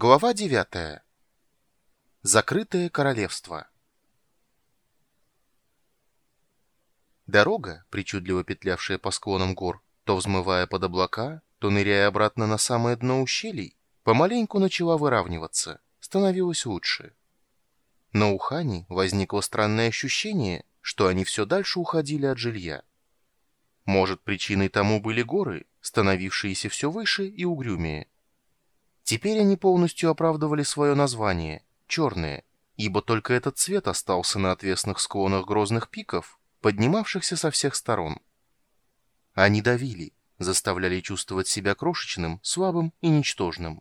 Глава 9. Закрытое королевство. Дорога, причудливо петлявшая по склонам гор, то взмывая под облака, то ныряя обратно на самое дно ущелий, помаленьку начала выравниваться, становилась лучше. Но у Хани возникло странное ощущение, что они все дальше уходили от жилья. Может, причиной тому были горы, становившиеся все выше и угрюмее. Теперь они полностью оправдывали свое название — черные, ибо только этот цвет остался на отвесных склонах грозных пиков, поднимавшихся со всех сторон. Они давили, заставляли чувствовать себя крошечным, слабым и ничтожным.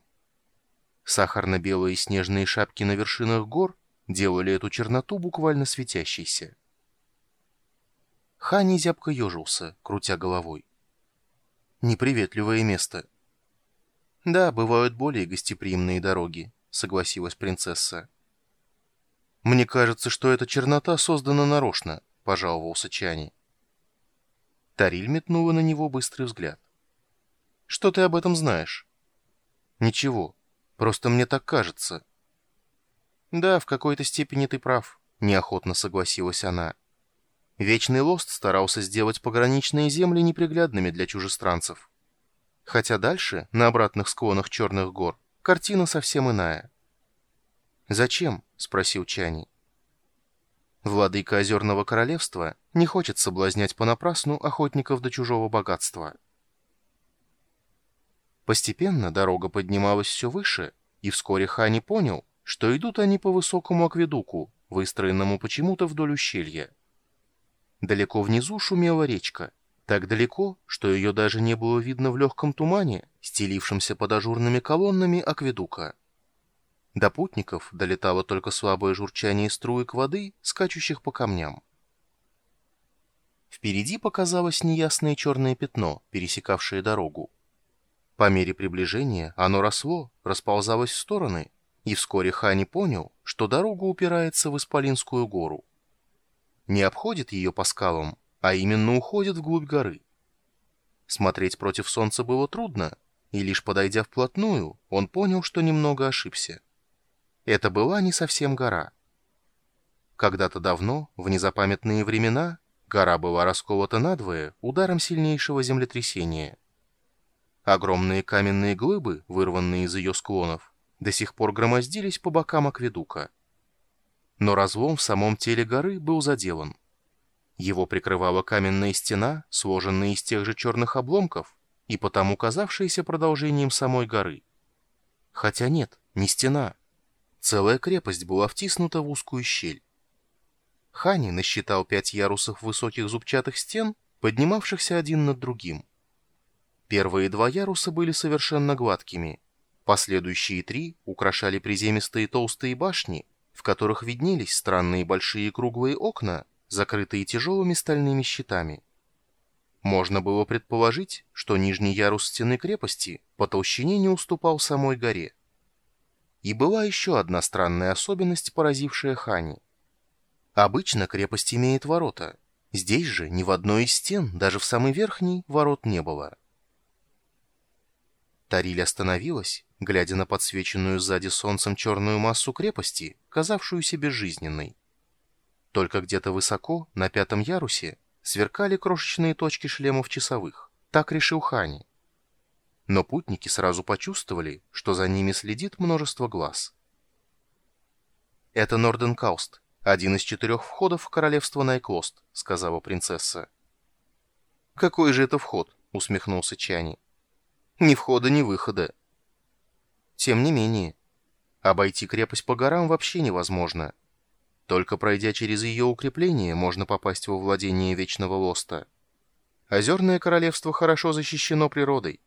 Сахарно-белые снежные шапки на вершинах гор делали эту черноту буквально светящейся. Хани зябко ежился, крутя головой. Неприветливое место — «Да, бывают более гостеприимные дороги», — согласилась принцесса. «Мне кажется, что эта чернота создана нарочно», — пожаловался Чани. Тариль метнула на него быстрый взгляд. «Что ты об этом знаешь?» «Ничего, просто мне так кажется». «Да, в какой-то степени ты прав», — неохотно согласилась она. Вечный Лост старался сделать пограничные земли неприглядными для чужестранцев. Хотя дальше, на обратных склонах Черных гор, картина совсем иная. «Зачем?» — спросил Чани. Владыка Озерного Королевства не хочет соблазнять понапрасну охотников до чужого богатства. Постепенно дорога поднималась все выше, и вскоре Хани понял, что идут они по высокому акведуку, выстроенному почему-то вдоль ущелья. Далеко внизу шумела речка, так далеко, что ее даже не было видно в легком тумане, стелившемся под ажурными колоннами акведука. До путников долетало только слабое журчание струек воды, скачущих по камням. Впереди показалось неясное черное пятно, пересекавшее дорогу. По мере приближения оно росло, расползалось в стороны, и вскоре Хани понял, что дорога упирается в Исполинскую гору. Не обходит ее по скалам, а именно уходит вглубь горы. Смотреть против солнца было трудно, и лишь подойдя вплотную, он понял, что немного ошибся. Это была не совсем гора. Когда-то давно, в незапамятные времена, гора была расколота надвое ударом сильнейшего землетрясения. Огромные каменные глыбы, вырванные из ее склонов, до сих пор громоздились по бокам акведука. Но разлом в самом теле горы был заделан. Его прикрывала каменная стена, сложенная из тех же черных обломков, и потому казавшаяся продолжением самой горы. Хотя нет, не стена. Целая крепость была втиснута в узкую щель. Хани насчитал пять ярусов высоких зубчатых стен, поднимавшихся один над другим. Первые два яруса были совершенно гладкими. Последующие три украшали приземистые толстые башни, в которых виднелись странные большие круглые окна, закрытые тяжелыми стальными щитами. Можно было предположить, что нижний ярус стены крепости по толщине не уступал самой горе. И была еще одна странная особенность, поразившая Хани. Обычно крепость имеет ворота. Здесь же ни в одной из стен, даже в самой верхней, ворот не было. Тариль остановилась, глядя на подсвеченную сзади солнцем черную массу крепости, казавшуюся безжизненной. Только где-то высоко, на пятом ярусе, сверкали крошечные точки шлемов часовых. Так решил Хани. Но путники сразу почувствовали, что за ними следит множество глаз. «Это Норденкауст, один из четырех входов в королевство Найклост», — сказала принцесса. «Какой же это вход?» — усмехнулся Чани. «Ни входа, ни выхода». «Тем не менее, обойти крепость по горам вообще невозможно». Только пройдя через ее укрепление, можно попасть во владение Вечного Лоста. Озерное королевство хорошо защищено природой.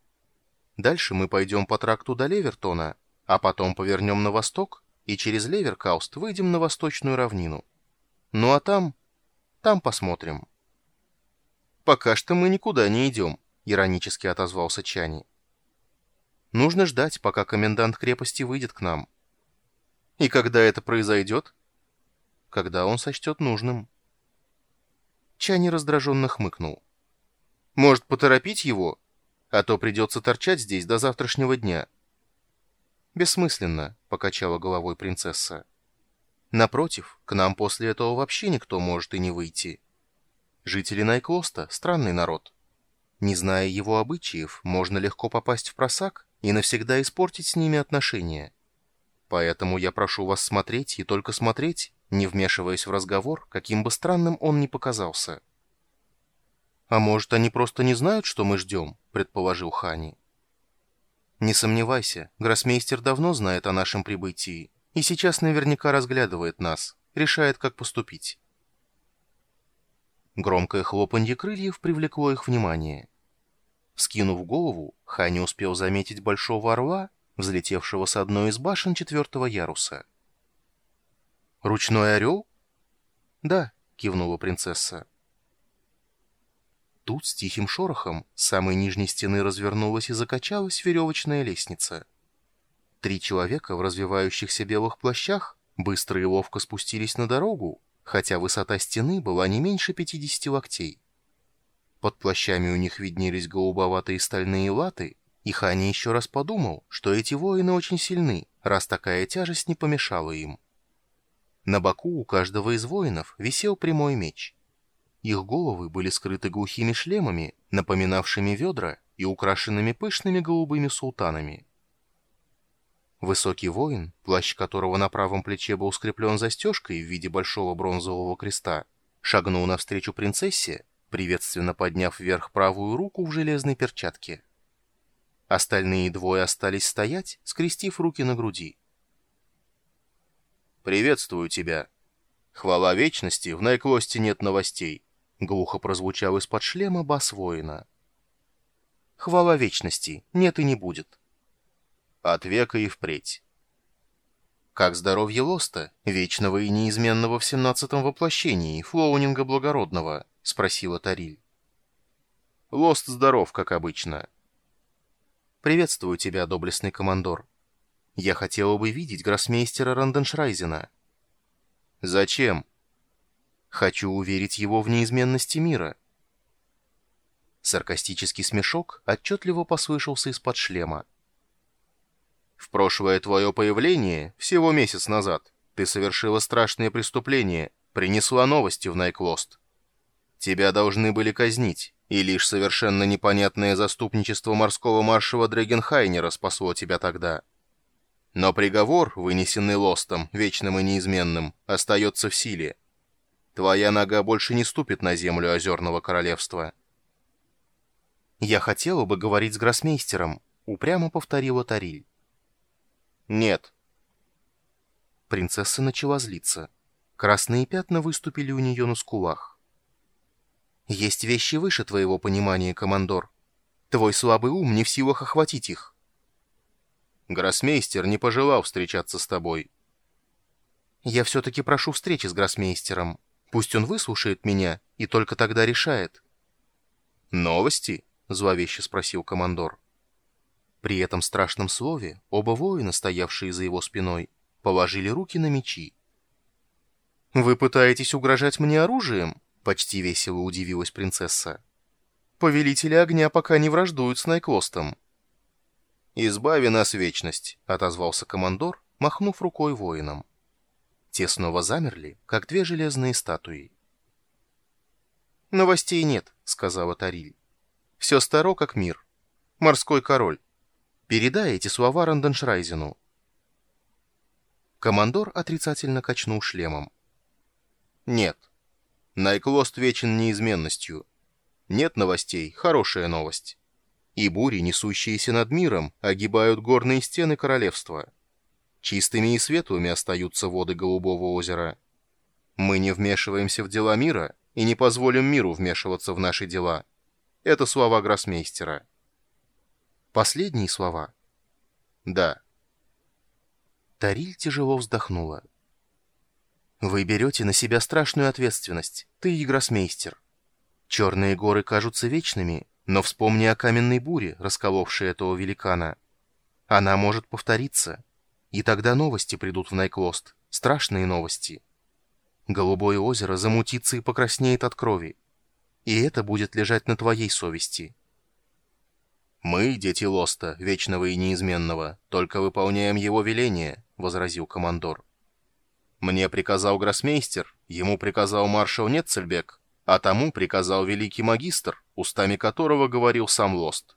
Дальше мы пойдем по тракту до Левертона, а потом повернем на восток и через Леверкауст выйдем на восточную равнину. Ну а там... там посмотрим. «Пока что мы никуда не идем», — иронически отозвался Чани. «Нужно ждать, пока комендант крепости выйдет к нам». «И когда это произойдет?» Когда он сочтет нужным. Чани раздраженно хмыкнул. «Может, поторопить его? А то придется торчать здесь до завтрашнего дня». «Бессмысленно», — покачала головой принцесса. «Напротив, к нам после этого вообще никто может и не выйти. Жители Найклоста — странный народ. Не зная его обычаев, можно легко попасть в просак и навсегда испортить с ними отношения. Поэтому я прошу вас смотреть и только смотреть, не вмешиваясь в разговор, каким бы странным он ни показался». «А может, они просто не знают, что мы ждем?» — предположил Хани. «Не сомневайся, гроссмейстер давно знает о нашем прибытии и сейчас наверняка разглядывает нас, решает, как поступить». Громкое хлопанье крыльев привлекло их внимание. Скинув голову, Хани успел заметить большого орла, взлетевшего с одной из башен четвертого яруса. «Ручной орел?» «Да», — кивнула принцесса. Тут с тихим шорохом с самой нижней стены развернулась и закачалась веревочная лестница. Три человека в развивающихся белых плащах быстро и ловко спустились на дорогу, хотя высота стены была не меньше 50 локтей. Под плащами у них виднелись голубоватые стальные латы, и Хани еще раз подумал, что эти воины очень сильны, раз такая тяжесть не помешала им. На боку у каждого из воинов висел прямой меч — их головы были скрыты глухими шлемами, напоминавшими ведра и украшенными пышными голубыми султанами. Высокий воин, плащ которого на правом плече был скреплен застежкой в виде большого бронзового креста, шагнул навстречу принцессе, приветственно подняв вверх правую руку в железной перчатке. Остальные двое остались стоять, скрестив руки на груди. «Приветствую тебя. Хвала вечности, в Найклосте нет новостей». Глухо прозвучал из-под шлема бас воина. «Хвала вечности, нет и не будет». «От века и впредь». «Как здоровье Лоста, вечного и неизменного в семнадцатом воплощении, Флоунинга Благородного?» — спросила Тариль. «Лост здоров, как обычно». «Приветствую тебя, доблестный командор. Я хотела бы видеть гроссмейстера Ранденшрайзена». «Зачем?» Хочу уверить его в неизменности мира. Саркастический смешок отчетливо послышался из-под шлема. В прошлое твое появление, всего месяц назад, ты совершила страшное преступление, принесла новости в Найклост. Тебя должны были казнить, и лишь совершенно непонятное заступничество морского маршала Дрегенхайнера спасло тебя тогда. Но приговор, вынесенный Лостом, вечным и неизменным, остается в силе. Твоя нога больше не ступит на землю Озерного Королевства. «Я хотела бы говорить с гроссмейстером», — упрямо повторила Тариль. «Нет». Принцесса начала злиться. Красные пятна выступили у нее на скулах. «Есть вещи выше твоего понимания, командор. Твой слабый ум не в силах охватить их». «Гроссмейстер не пожелал встречаться с тобой». «Я все-таки прошу встречи с гроссмейстером», Пусть он выслушает меня и только тогда решает. «Новости?» — зловеще спросил командор. При этом страшном слове оба воина, стоявшие за его спиной, положили руки на мечи. «Вы пытаетесь угрожать мне оружием?» — почти весело удивилась принцесса. «Повелители огня пока не враждуют с Найклостом». «Избави нас, вечность!» — отозвался командор, махнув рукой воинам. Те снова замерли, как две железные статуи. «Новостей нет», — сказала Тариль. «Все старо, как мир. Морской король. Передай эти слова Ранденшрайзену». Командор отрицательно качнул шлемом. «Нет. Найклост вечен неизменностью. Нет новостей, хорошая новость. И бури, несущиеся над миром, огибают горные стены королевства». Чистыми и светлыми остаются воды Голубого озера. Мы не вмешиваемся в дела мира и не позволим миру вмешиваться в наши дела. Это слова гроссмейстера. Последние слова? Да. Тариль тяжело вздохнула. Вы берете на себя страшную ответственность, ты и гроссмейстер. Черные горы кажутся вечными, но вспомни о каменной буре, расколовшей этого великана. Она может повториться. И тогда новости придут в Найклост. Страшные новости. Голубое озеро замутится и покраснеет от крови. И это будет лежать на твоей совести. «Мы, дети Лоста, вечного и неизменного, только выполняем его веление», — возразил командор. «Мне приказал гроссмейстер, ему приказал маршал Нетцельбек, а тому приказал великий магистр, устами которого говорил сам Лост».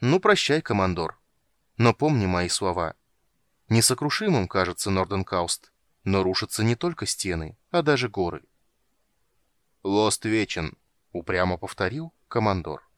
«Ну, прощай, командор. Но помни мои слова. Несокрушимым кажется Норденкауст, но рушатся не только стены, а даже горы». «Лост вечен», — упрямо повторил командор.